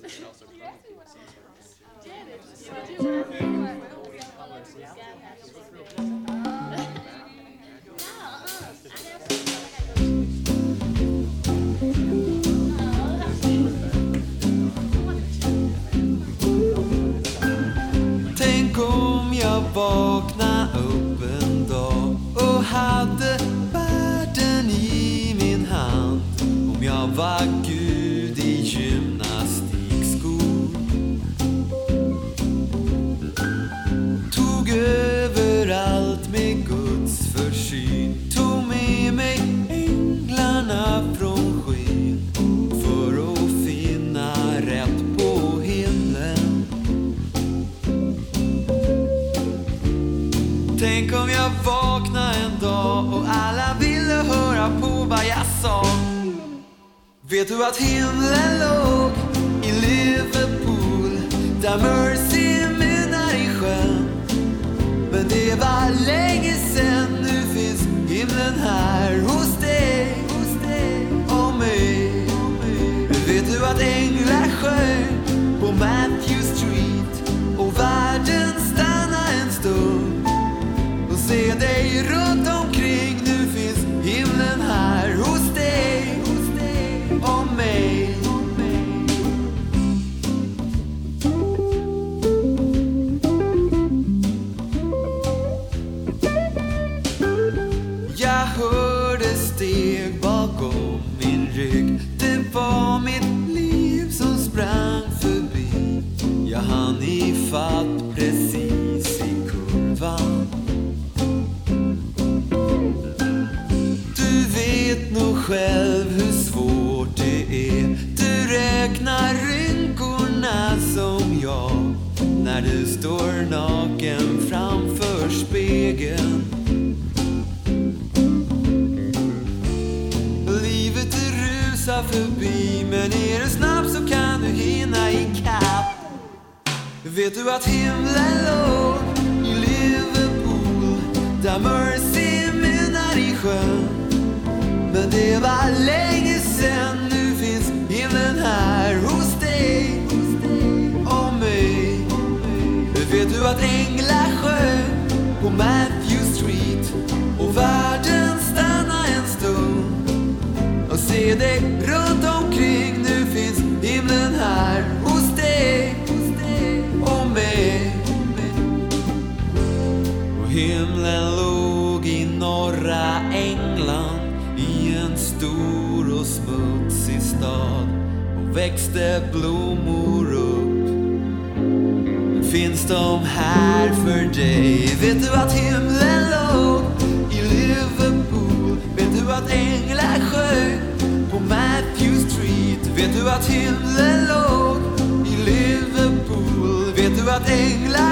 Tänk om jag vakna upp en dag och hade världen i min hand. Om jag var Tänk om jag vaknar en dag och alla ville höra på vad jag sa. Vet du att himlen låg i Liverpool där Mercy mynnar i sjön? Men det var länge sen, nu finns himlen här hos dig, min rygg. Det var mitt liv som sprang förbi. Jag hann ifatt precis i kurvan. Du vet nog själv hur svårt det är. Du räknar rynkorna som jag när du står naken framför spegeln. Vet du att himlen låg i Liverpool där Mercy mynnar i sjön? Men det var länge sen, nu finns himlen här hos dig och mig. Vet du att Himlen låg i norra England i en stor och smutsig stad och växte blommor upp. Men finns de här för dig? Vet du att himlen låg i Liverpool? Vet du att änglar sjöng på Matthew Street? Vet du att himlen låg i Liverpool? Vet du att änglar